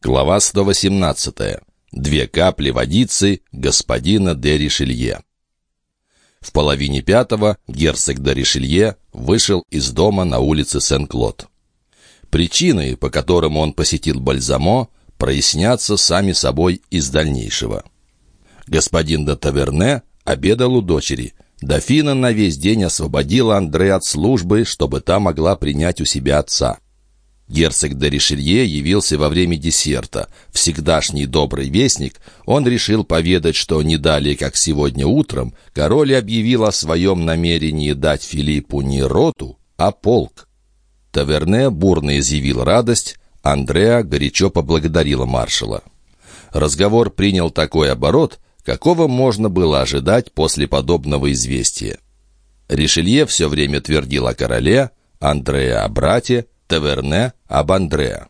Глава 118. Две капли водицы господина де Ришелье. В половине пятого герцог де Ришелье вышел из дома на улице Сен-Клод. Причины, по которым он посетил Бальзамо, прояснятся сами собой из дальнейшего. Господин де Таверне обедал у дочери. Дофина на весь день освободила Андре от службы, чтобы та могла принять у себя отца. Герцог де Ришелье явился во время десерта. Всегдашний добрый вестник, он решил поведать, что не далее, как сегодня утром, король объявил о своем намерении дать Филиппу не роту, а полк. Таверне бурно изъявил радость, Андреа горячо поблагодарила маршала. Разговор принял такой оборот, какого можно было ожидать после подобного известия. Ришелье все время твердил о короле, Андреа о брате, Таверне об Андреа.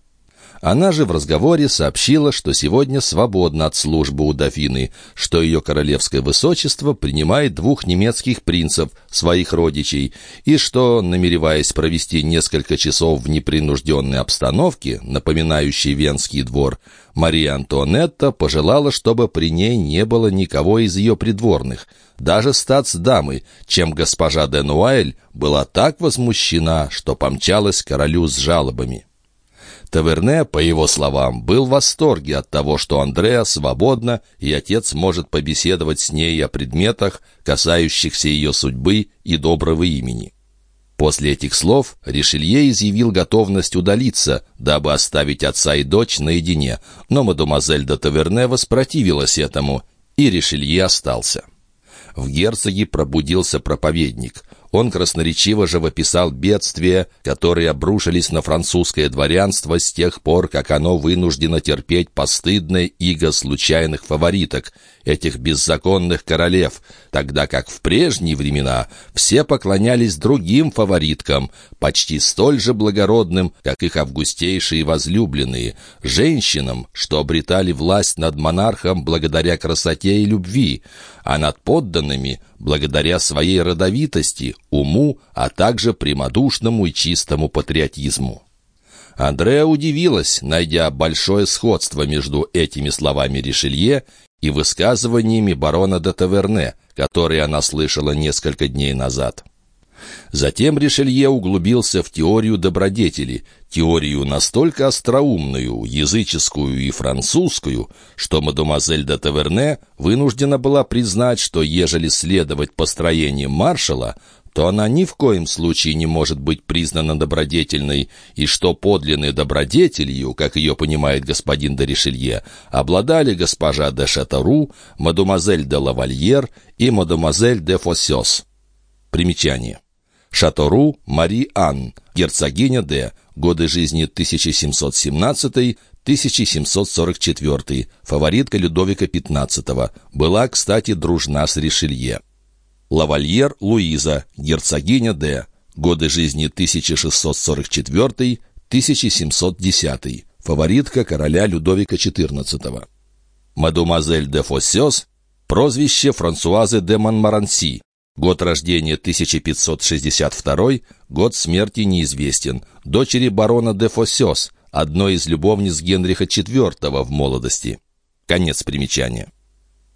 Она же в разговоре сообщила, что сегодня свободна от службы у дофины, что ее королевское высочество принимает двух немецких принцев, своих родичей, и что, намереваясь провести несколько часов в непринужденной обстановке, напоминающей Венский двор, Мария Антуанетта пожелала, чтобы при ней не было никого из ее придворных, даже статс-дамы, чем госпожа де Нуайль была так возмущена, что помчалась королю с жалобами. Таверне, по его словам, был в восторге от того, что Андреа свободна, и отец может побеседовать с ней о предметах, касающихся ее судьбы и доброго имени. После этих слов Ришелье изъявил готовность удалиться, дабы оставить отца и дочь наедине, но мадемуазель де Таверне воспротивилась этому, и Ришелье остался. В герцоге пробудился проповедник. Он красноречиво живописал бедствия, которые обрушились на французское дворянство с тех пор, как оно вынуждено терпеть постыдное иго случайных фавориток, этих беззаконных королев, тогда как в прежние времена все поклонялись другим фавориткам, почти столь же благородным, как их августейшие возлюбленные, женщинам, что обретали власть над монархом благодаря красоте и любви, а над подданными благодаря своей родовитости, уму, а также прямодушному и чистому патриотизму. Андреа удивилась, найдя большое сходство между этими словами Ришелье и высказываниями барона де Таверне, которые она слышала несколько дней назад. Затем Ришелье углубился в теорию добродетели, теорию настолько остроумную, языческую и французскую, что мадемуазель де Таверне вынуждена была признать, что ежели следовать построениям маршала, то она ни в коем случае не может быть признана добродетельной, и что подлинной добродетелью, как ее понимает господин де Ришелье, обладали госпожа де Шатару, мадемуазель де Лавальер и мадемуазель де Фоссес. Примечание. Шатору Мари Ан, герцогиня Д. Годы жизни 1717-1744, фаворитка Людовика XV, была, кстати, дружна с Ришелье. Лавальер Луиза, герцогиня Д. Годы жизни 1644-1710, фаворитка короля Людовика XIV. Мадемуазель де Фоссес, прозвище Франсуазы де Монмаранси, Год рождения 1562, год смерти неизвестен. Дочери барона де Фоссес, одной из любовниц Генриха IV в молодости. Конец примечания.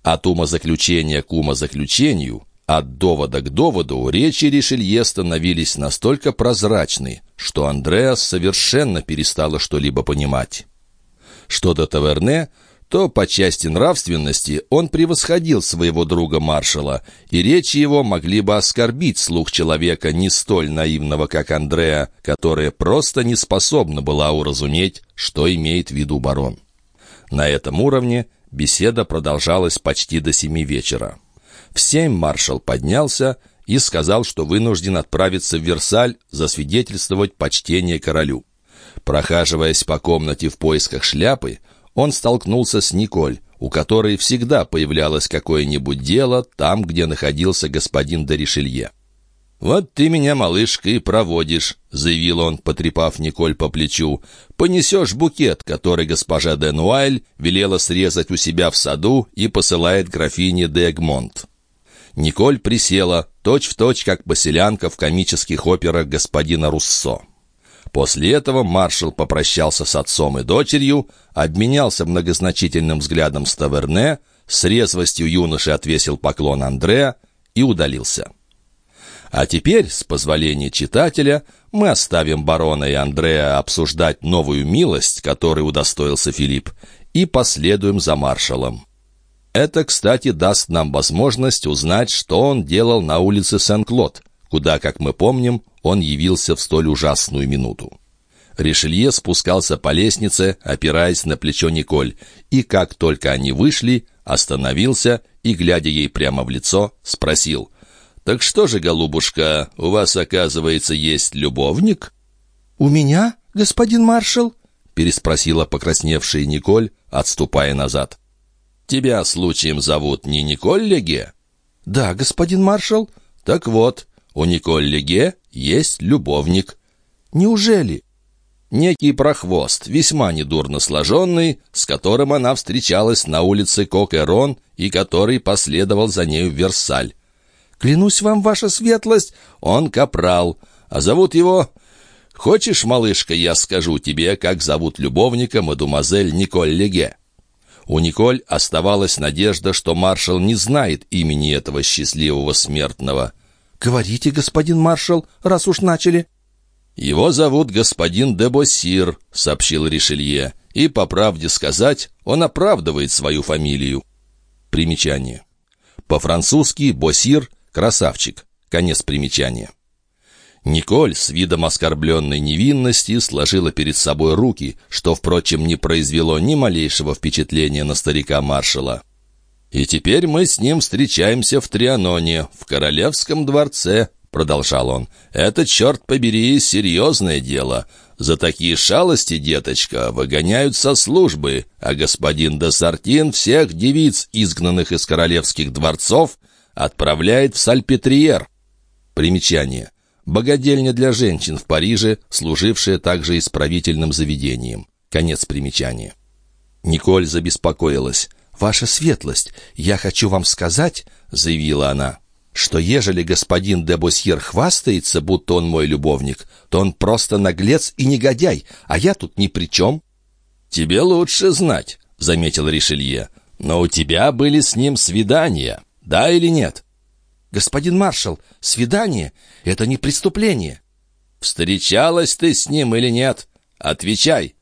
От умозаключения к умозаключению, от довода к доводу речи Ришелье становились настолько прозрачны, что Андреас совершенно перестала что-либо понимать. Что до Таверне, то по части нравственности он превосходил своего друга-маршала, и речи его могли бы оскорбить слух человека не столь наивного, как Андреа, которая просто не способна была уразуметь, что имеет в виду барон. На этом уровне беседа продолжалась почти до семи вечера. В семь маршал поднялся и сказал, что вынужден отправиться в Версаль засвидетельствовать почтение королю. Прохаживаясь по комнате в поисках шляпы, он столкнулся с Николь, у которой всегда появлялось какое-нибудь дело там, где находился господин Доришелье. «Вот ты меня, малышка, и проводишь», — заявил он, потрепав Николь по плечу. «Понесешь букет, который госпожа де Нуайль велела срезать у себя в саду и посылает графине де Эгмонт». Николь присела, точь-в-точь, точь, как поселянка в комических операх господина Руссо. После этого маршал попрощался с отцом и дочерью, обменялся многозначительным взглядом с Таверне, с резвостью юноши отвесил поклон Андреа и удалился. А теперь, с позволения читателя, мы оставим барона и Андреа обсуждать новую милость, которой удостоился Филипп, и последуем за маршалом. Это, кстати, даст нам возможность узнать, что он делал на улице Сен-Клод, куда, как мы помним, он явился в столь ужасную минуту. Ришелье спускался по лестнице, опираясь на плечо Николь, и как только они вышли, остановился и, глядя ей прямо в лицо, спросил, «Так что же, голубушка, у вас, оказывается, есть любовник?» «У меня, господин маршал?» переспросила покрасневшая Николь, отступая назад. «Тебя случаем зовут не Николь Леге?» «Да, господин маршал». «Так вот, у Николь Леге есть любовник». «Неужели?» Некий прохвост, весьма недурно сложенный, с которым она встречалась на улице Кокерон и который последовал за нею в Версаль. «Клянусь вам, ваша светлость, он капрал, а зовут его Хочешь, малышка, я скажу тебе, как зовут любовника мадемуазель Николь Леге?» У Николь оставалась надежда, что маршал не знает имени этого счастливого смертного. «Говорите, господин маршал, раз уж начали». «Его зовут господин де Боссир», — сообщил Ришелье, «и, по правде сказать, он оправдывает свою фамилию». Примечание. По-французски «Боссир» — «красавчик». Конец примечания. Николь с видом оскорбленной невинности сложила перед собой руки, что, впрочем, не произвело ни малейшего впечатления на старика-маршала. «И теперь мы с ним встречаемся в Трианоне, в Королевском дворце», — продолжал он. «Это, черт побери, серьезное дело. За такие шалости, деточка, выгоняют со службы, а господин де Сартин всех девиц, изгнанных из королевских дворцов, отправляет в Сальпетриер». Примечание — Богадельня для женщин в Париже, служившая также исправительным заведением. Конец примечания. Николь забеспокоилась. «Ваша светлость, я хочу вам сказать», — заявила она, «что ежели господин де Босьер хвастается, будто он мой любовник, то он просто наглец и негодяй, а я тут ни при чем». «Тебе лучше знать», — заметил Ришелье. «Но у тебя были с ним свидания, да или нет?» «Господин маршал, свидание — это не преступление». «Встречалась ты с ним или нет? Отвечай».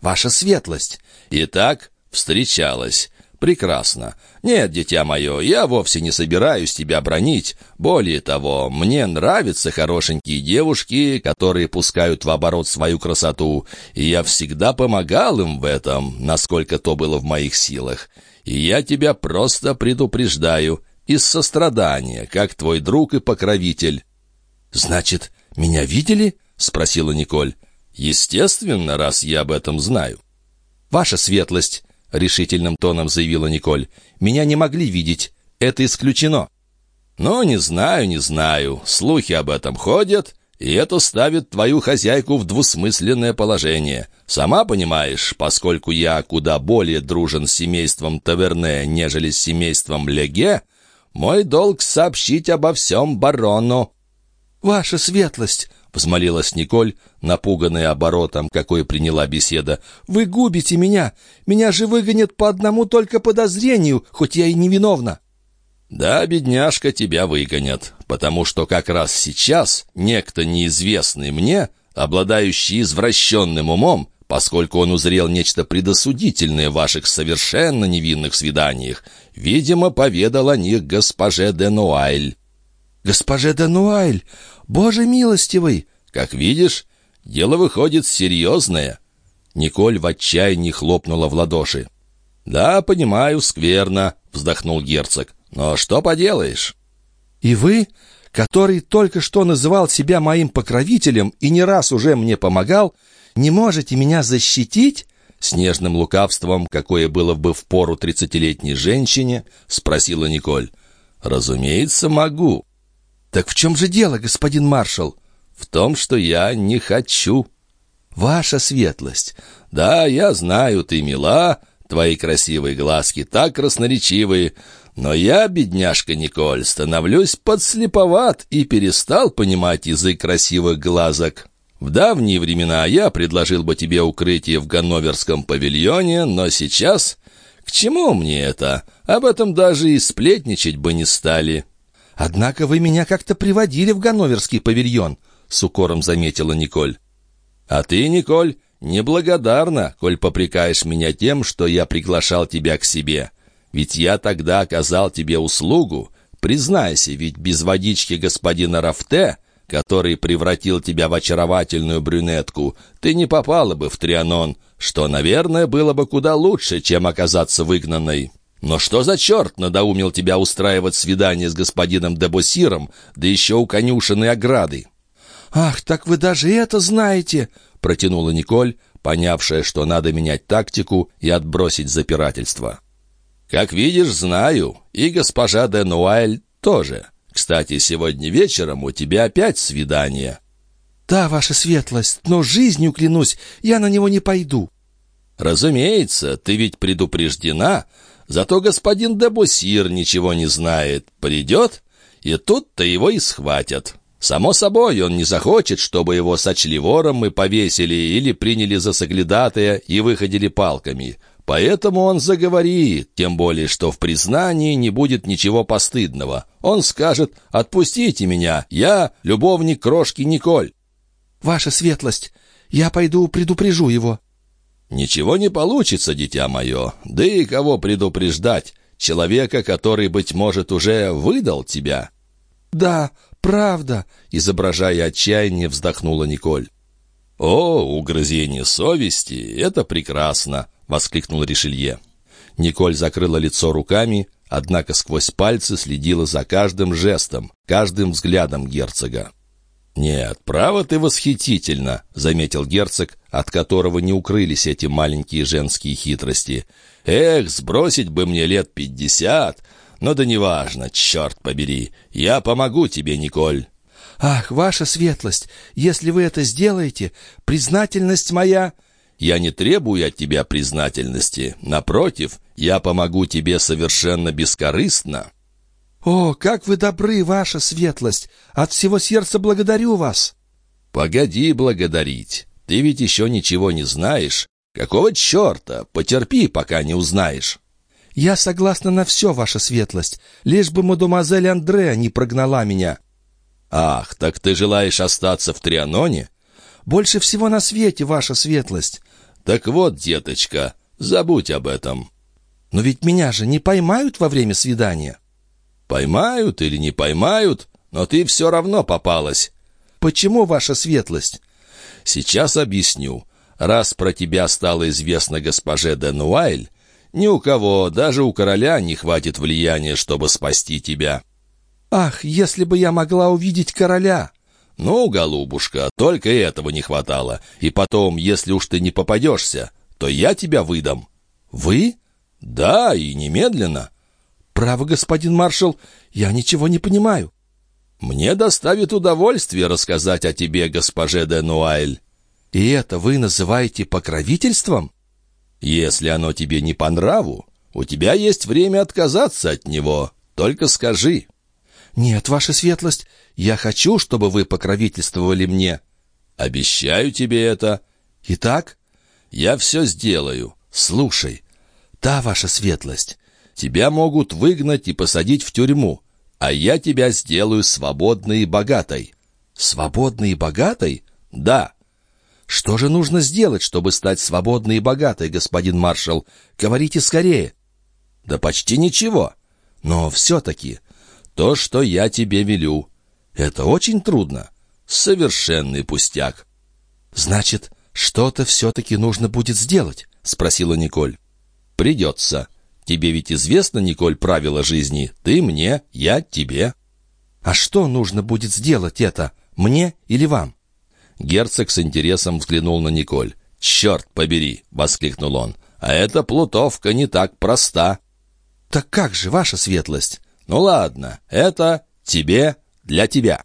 «Ваша светлость». «Итак, встречалась. Прекрасно. Нет, дитя мое, я вовсе не собираюсь тебя бронить. Более того, мне нравятся хорошенькие девушки, которые пускают в оборот свою красоту, и я всегда помогал им в этом, насколько то было в моих силах. И я тебя просто предупреждаю, из сострадания, как твой друг и покровитель». «Значит, меня видели?» — спросила Николь. «Естественно, раз я об этом знаю». «Ваша светлость», — решительным тоном заявила Николь, — «меня не могли видеть. Это исключено». «Ну, не знаю, не знаю. Слухи об этом ходят, и это ставит твою хозяйку в двусмысленное положение. Сама понимаешь, поскольку я куда более дружен с семейством Таверне, нежели с семейством Леге, мой долг сообщить обо всем барону». «Ваша светлость!» — взмолилась Николь, напуганная оборотом, какой приняла беседа. «Вы губите меня! Меня же выгонят по одному только подозрению, хоть я и невиновна!» «Да, бедняжка, тебя выгонят, потому что как раз сейчас некто неизвестный мне, обладающий извращенным умом, поскольку он узрел нечто предосудительное в ваших совершенно невинных свиданиях, видимо, поведал о них госпоже де Нуайль». «Госпоже де Нуайль! Боже милостивый!» «Как видишь, дело выходит серьезное». Николь в отчаянии хлопнула в ладоши. «Да, понимаю, скверно», — вздохнул герцог. «Но что поделаешь?» «И вы, который только что называл себя моим покровителем и не раз уже мне помогал, не можете меня защитить?» С нежным лукавством, какое было бы в пору тридцатилетней женщине, спросила Николь. «Разумеется, могу». «Так в чем же дело, господин маршал?» «В том, что я не хочу». «Ваша светлость». «Да, я знаю, ты мила, твои красивые глазки так красноречивые, но я, бедняжка Николь, становлюсь подслеповат и перестал понимать язык красивых глазок». В давние времена я предложил бы тебе укрытие в Ганноверском павильоне, но сейчас... К чему мне это? Об этом даже и сплетничать бы не стали». «Однако вы меня как-то приводили в Ганноверский павильон», — с укором заметила Николь. «А ты, Николь, неблагодарна, коль попрекаешь меня тем, что я приглашал тебя к себе. Ведь я тогда оказал тебе услугу. Признайся, ведь без водички господина Рафте который превратил тебя в очаровательную брюнетку, ты не попала бы в Трианон, что, наверное, было бы куда лучше, чем оказаться выгнанной. Но что за черт надоумил тебя устраивать свидание с господином Дебосиром, да еще у конюшенной ограды?» «Ах, так вы даже это знаете!» — протянула Николь, понявшая, что надо менять тактику и отбросить запирательство. «Как видишь, знаю, и госпожа де Нуайль тоже». Кстати, сегодня вечером у тебя опять свидание». «Да, ваша светлость, но жизнью клянусь, я на него не пойду». «Разумеется, ты ведь предупреждена, зато господин Дебусир ничего не знает. Придет, и тут-то его и схватят». Само собой, он не захочет, чтобы его сочли вором и повесили или приняли за соглядатая и выходили палками. Поэтому он заговорит, тем более, что в признании не будет ничего постыдного. Он скажет «Отпустите меня, я любовник крошки Николь». «Ваша светлость, я пойду предупрежу его». «Ничего не получится, дитя мое. Да и кого предупреждать? Человека, который, быть может, уже выдал тебя?» «Да, правда», — изображая отчаяние, вздохнула Николь. «О, угрызение совести — это прекрасно!» — воскликнул Ришелье. Николь закрыла лицо руками, однако сквозь пальцы следила за каждым жестом, каждым взглядом герцога. «Нет, право ты восхитительно», — заметил герцог, от которого не укрылись эти маленькие женские хитрости. «Эх, сбросить бы мне лет пятьдесят! Но да неважно, черт побери, я помогу тебе, Николь». «Ах, ваша светлость, если вы это сделаете, признательность моя...» Я не требую от тебя признательности. Напротив, я помогу тебе совершенно бескорыстно». «О, как вы добры, ваша светлость! От всего сердца благодарю вас!» «Погоди благодарить. Ты ведь еще ничего не знаешь. Какого черта? Потерпи, пока не узнаешь». «Я согласна на все, ваша светлость, лишь бы мадемуазель Андреа не прогнала меня». «Ах, так ты желаешь остаться в Трианоне?» «Больше всего на свете, ваша светлость». «Так вот, деточка, забудь об этом». «Но ведь меня же не поймают во время свидания». «Поймают или не поймают, но ты все равно попалась». «Почему, ваша светлость?» «Сейчас объясню. Раз про тебя стало известно госпоже де Нуайль, ни у кого, даже у короля, не хватит влияния, чтобы спасти тебя». «Ах, если бы я могла увидеть короля!» «Ну, голубушка, только этого не хватало. И потом, если уж ты не попадешься, то я тебя выдам». «Вы?» «Да, и немедленно». «Право, господин маршал, я ничего не понимаю». «Мне доставит удовольствие рассказать о тебе, госпоже де Нуайль». «И это вы называете покровительством?» «Если оно тебе не по нраву, у тебя есть время отказаться от него. Только скажи». «Нет, ваша светлость, я хочу, чтобы вы покровительствовали мне». «Обещаю тебе это». «Итак?» «Я все сделаю. Слушай». «Да, ваша светлость». «Тебя могут выгнать и посадить в тюрьму, а я тебя сделаю свободной и богатой». «Свободной и богатой?» «Да». «Что же нужно сделать, чтобы стать свободной и богатой, господин маршал? Говорите скорее». «Да почти ничего. Но все-таки то, что я тебе велю. Это очень трудно. Совершенный пустяк. Значит, что-то все-таки нужно будет сделать? Спросила Николь. Придется. Тебе ведь известно, Николь, правила жизни. Ты мне, я тебе. А что нужно будет сделать это? Мне или вам? Герцог с интересом взглянул на Николь. «Черт побери!» — воскликнул он. «А эта плутовка не так проста». «Так как же, ваша светлость?» «Ну ладно, это тебе для тебя».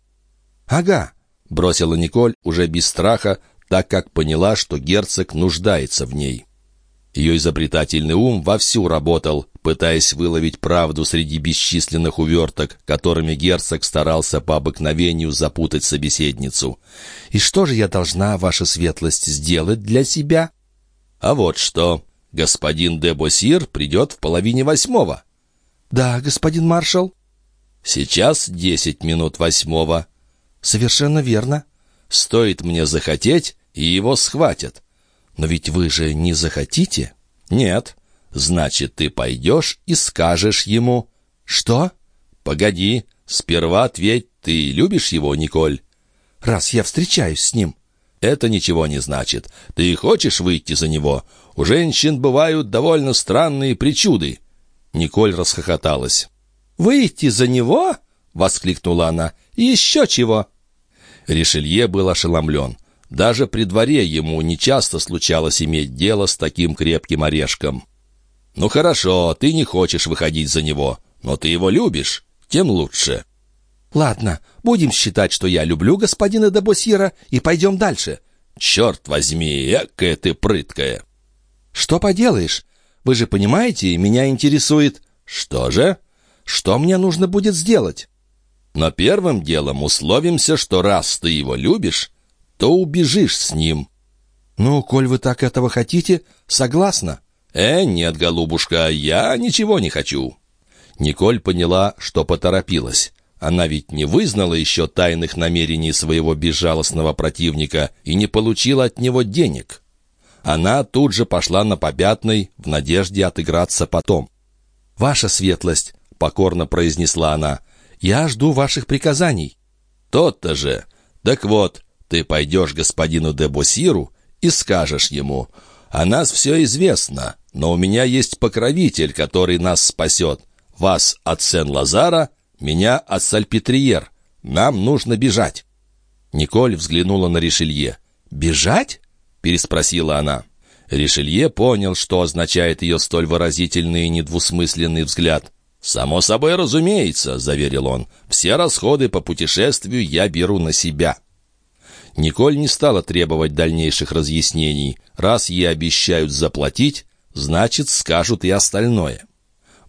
«Ага», — бросила Николь уже без страха, так как поняла, что герцог нуждается в ней. Ее изобретательный ум вовсю работал, пытаясь выловить правду среди бесчисленных уверток, которыми герцог старался по обыкновению запутать собеседницу. «И что же я должна, ваша светлость, сделать для себя?» «А вот что. Господин де Босир придет в половине восьмого». «Да, господин маршал». «Сейчас десять минут восьмого». «Совершенно верно». «Стоит мне захотеть, и его схватят». «Но ведь вы же не захотите?» «Нет». «Значит, ты пойдешь и скажешь ему». «Что?» «Погоди, сперва ответь, ты любишь его, Николь?» «Раз я встречаюсь с ним». «Это ничего не значит. Ты хочешь выйти за него? У женщин бывают довольно странные причуды». Николь расхохоталась. «Выйти за него?» — воскликнула она. «Еще чего?» Ришелье был ошеломлен. Даже при дворе ему нечасто случалось иметь дело с таким крепким орешком. «Ну хорошо, ты не хочешь выходить за него, но ты его любишь, тем лучше». «Ладно, будем считать, что я люблю господина Дебосьера, и пойдем дальше». «Черт возьми, экая ты прыткая!» «Что поделаешь? Вы же понимаете, меня интересует...» «Что же?» «Что мне нужно будет сделать?» «Но первым делом условимся, что раз ты его любишь, то убежишь с ним». «Ну, коль вы так этого хотите, согласна». «Э, нет, голубушка, я ничего не хочу». Николь поняла, что поторопилась. Она ведь не вызнала еще тайных намерений своего безжалостного противника и не получила от него денег. Она тут же пошла на попятный в надежде отыграться потом. «Ваша светлость», — покорно произнесла она, — «я жду ваших приказаний». «Тот-то же. Так вот, ты пойдешь господину де Босиру и скажешь ему, «О нас все известно, но у меня есть покровитель, который нас спасет. Вас от Сен-Лазара, меня от Сальпетриер. Нам нужно бежать». Николь взглянула на Ришелье. «Бежать?» — переспросила она. Ришелье понял, что означает ее столь выразительный и недвусмысленный взгляд. «Само собой разумеется», — заверил он, — «все расходы по путешествию я беру на себя». Николь не стала требовать дальнейших разъяснений. Раз ей обещают заплатить, значит, скажут и остальное.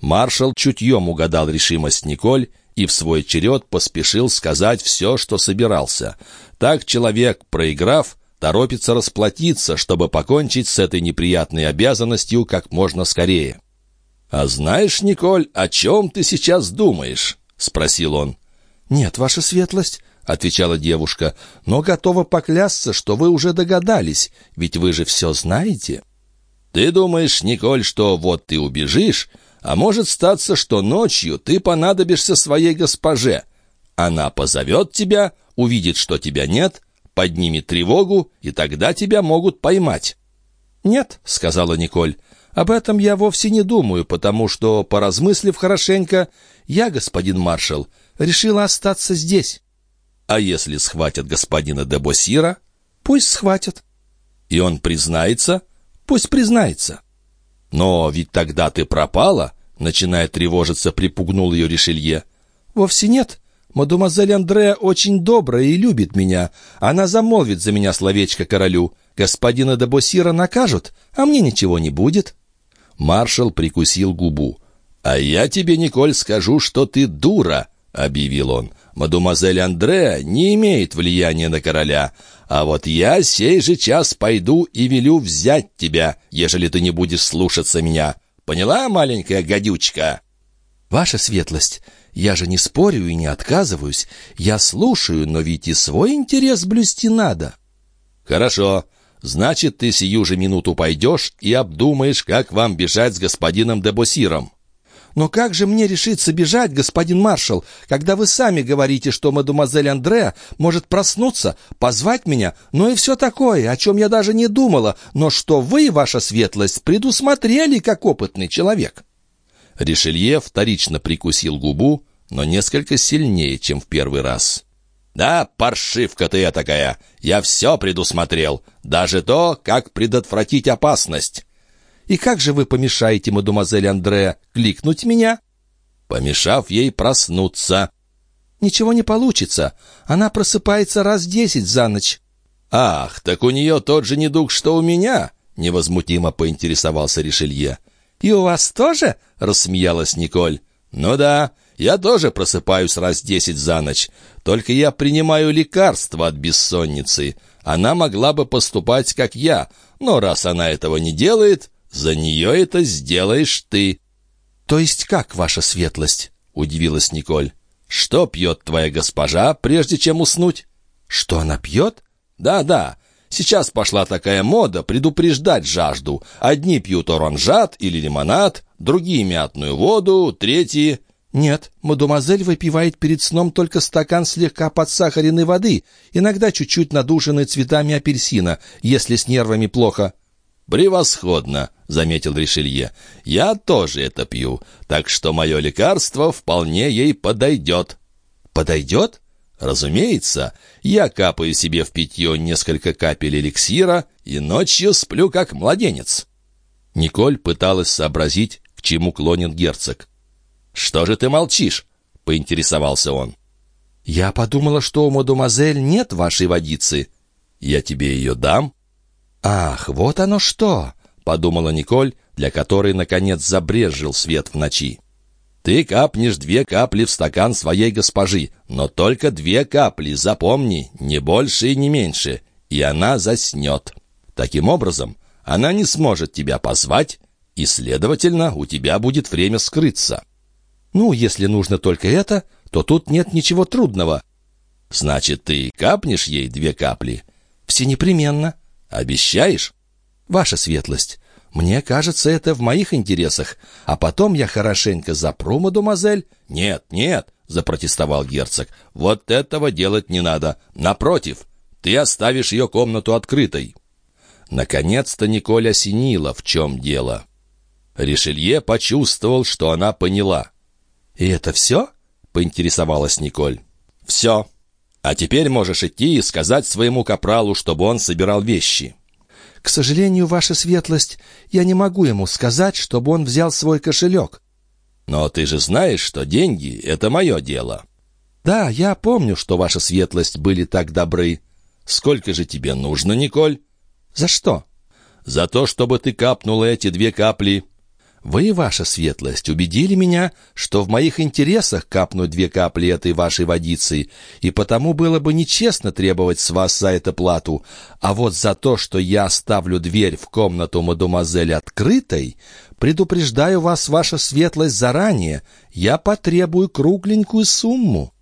Маршал чутьем угадал решимость Николь и в свой черед поспешил сказать все, что собирался. Так человек, проиграв, торопится расплатиться, чтобы покончить с этой неприятной обязанностью как можно скорее. «А знаешь, Николь, о чем ты сейчас думаешь?» — спросил он. «Нет, ваша светлость», — отвечала девушка, «но готова поклясться, что вы уже догадались, ведь вы же все знаете». «Ты думаешь, Николь, что вот ты убежишь, а может статься, что ночью ты понадобишься своей госпоже. Она позовет тебя, увидит, что тебя нет, поднимет тревогу, и тогда тебя могут поймать». «Нет», — сказала Николь, — «об этом я вовсе не думаю, потому что, поразмыслив хорошенько, я, господин маршал, решила остаться здесь». «А если схватят господина де Босира?» «Пусть схватят». «И он признается?» Пусть признается». «Но ведь тогда ты пропала?» Начиная тревожиться, припугнул ее Ришелье. «Вовсе нет. Мадемуазель Андреа очень добрая и любит меня. Она замолвит за меня словечко королю. Господина де Босира накажут, а мне ничего не будет». Маршал прикусил губу. «А я тебе, Николь, скажу, что ты дура», — объявил он. «Мадемуазель Андреа не имеет влияния на короля, а вот я сей же час пойду и велю взять тебя, ежели ты не будешь слушаться меня. Поняла, маленькая гадючка?» «Ваша светлость, я же не спорю и не отказываюсь. Я слушаю, но ведь и свой интерес блюсти надо». «Хорошо. Значит, ты сию же минуту пойдешь и обдумаешь, как вам бежать с господином Дебосиром. «Но как же мне решиться бежать, господин маршал, когда вы сами говорите, что мадемуазель Андреа может проснуться, позвать меня, ну и все такое, о чем я даже не думала, но что вы, ваша светлость, предусмотрели как опытный человек?» Ришелье вторично прикусил губу, но несколько сильнее, чем в первый раз. «Да, паршивка ты такая! Я все предусмотрел, даже то, как предотвратить опасность. И как же вы помешаете, мадемуазель Андре, кликнуть меня?» «Помешав ей проснуться». «Ничего не получится. Она просыпается раз десять за ночь». «Ах, так у нее тот же недуг, что у меня?» — невозмутимо поинтересовался Ришелье. «И у вас тоже?» — рассмеялась Николь. «Ну да, я тоже просыпаюсь раз десять за ночь. Только я принимаю лекарства от бессонницы. Она могла бы поступать, как я, но раз она этого не делает, за нее это сделаешь ты». «То есть как, ваша светлость?» — удивилась Николь. «Что пьет твоя госпожа, прежде чем уснуть?» «Что она пьет?» «Да-да, Сейчас пошла такая мода предупреждать жажду. Одни пьют оранжат или лимонад, другие мятную воду, третьи... «Нет, мадемуазель выпивает перед сном только стакан слегка подсахаренной воды, иногда чуть-чуть надушенной цветами апельсина, если с нервами плохо». «Превосходно», — заметил Ришелье. «Я тоже это пью, так что мое лекарство вполне ей подойдет». «Подойдет?» Разумеется, я капаю себе в питье несколько капель эликсира и ночью сплю как младенец». Николь пыталась сообразить, к чему клонит герцог. «Что же ты молчишь?» — поинтересовался он. «Я подумала, что у мадемуазель нет вашей водицы». «Я тебе ее дам?» «Ах, вот оно что!» — подумала Николь, для которой, наконец, забрезжил свет в ночи. Ты капнешь две капли в стакан своей госпожи, но только две капли, запомни, не больше и не меньше, и она заснет. Таким образом, она не сможет тебя позвать, и, следовательно, у тебя будет время скрыться. Ну, если нужно только это, то тут нет ничего трудного. Значит, ты капнешь ей две капли? Все непременно. Обещаешь? Ваша светлость, мне кажется, это в моих интересах. А потом я хорошенько запру, мадемуазель». «Нет, нет», — запротестовал герцог, — «вот этого делать не надо. Напротив, ты оставишь ее комнату открытой». Наконец-то Николь осенила, в чем дело. Ришелье почувствовал, что она поняла. «И это все?» — поинтересовалась Николь. «Все. А теперь можешь идти и сказать своему капралу, чтобы он собирал вещи». «К сожалению, ваша светлость, я не могу ему сказать, чтобы он взял свой кошелек». «Но ты же знаешь, что деньги — это мое дело». «Да, я помню, что ваша светлость были так добры». «Сколько же тебе нужно, Николь?» «За что?» «За то, чтобы ты капнула эти две капли вы, ваша светлость, убедили меня, что в моих интересах капнуть две капли этой вашей водицы, и потому было бы нечестно требовать с вас за это плату. А вот за то, что я оставлю дверь в комнату мадемуазель открытой, предупреждаю вас, ваша светлость, заранее, я потребую кругленькую сумму».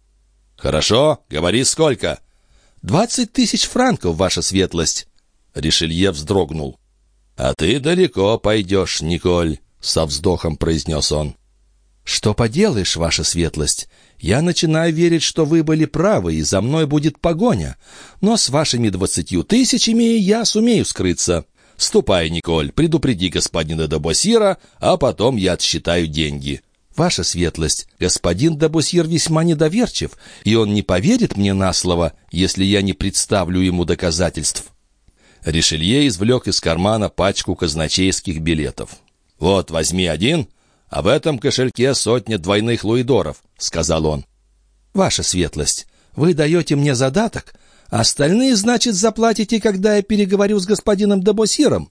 «Хорошо, говори сколько?» «Двадцать тысяч франков, ваша светлость». Ришелье вздрогнул. «А ты далеко пойдешь, Николь» со вздохом произнес он. «Что поделаешь, ваша светлость? Я начинаю верить, что вы были правы, и за мной будет погоня. Но с вашими двадцатью тысячами я сумею скрыться. Ступай, Николь, предупреди господина Дебосира, а потом я отсчитаю деньги». «Ваша светлость, господин Дебосир весьма недоверчив, и он не поверит мне на слово, если я не представлю ему доказательств». Ришелье извлек из кармана пачку казначейских билетов. «Вот, возьми один, а в этом кошельке сотня двойных луидоров», — сказал он. «Ваша светлость, вы даете мне задаток, а остальные, значит, заплатите, когда я переговорю с господином Дебосиром?»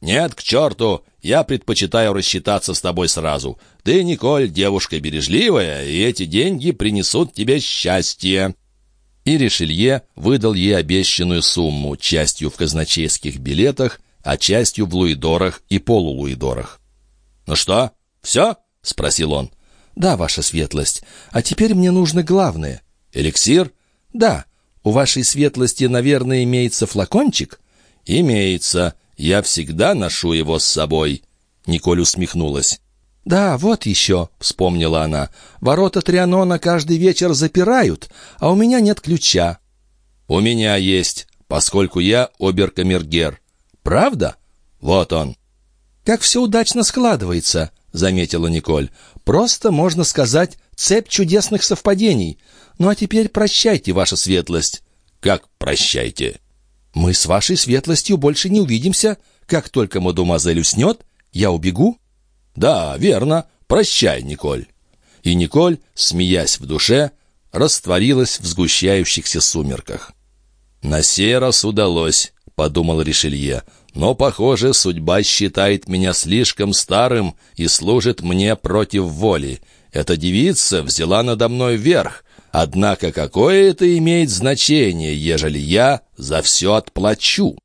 «Нет, к черту! Я предпочитаю рассчитаться с тобой сразу. Ты, Николь, девушка бережливая, и эти деньги принесут тебе счастье». И Ришелье выдал ей обещанную сумму, частью в казначейских билетах, а частью в луидорах и полулуидорах. «Ну что, все?» — спросил он. «Да, ваша светлость. А теперь мне нужно главное». «Эликсир?» «Да. У вашей светлости, наверное, имеется флакончик?» «Имеется. Я всегда ношу его с собой». Николь усмехнулась. «Да, вот еще», — вспомнила она. «Ворота Трианона каждый вечер запирают, а у меня нет ключа». «У меня есть, поскольку я оберкамергер». «Правда?» «Вот он». «Как все удачно складывается», — заметила Николь. «Просто, можно сказать, цепь чудесных совпадений. Ну а теперь прощайте, ваша светлость». «Как прощайте?» «Мы с вашей светлостью больше не увидимся. Как только мадемуазель уснет, я убегу». «Да, верно. Прощай, Николь». И Николь, смеясь в душе, растворилась в сгущающихся сумерках. «На сей раз удалось», — подумал Ришелье, — Но, похоже, судьба считает меня слишком старым и служит мне против воли. Эта девица взяла надо мной верх. Однако какое это имеет значение, ежели я за все отплачу?»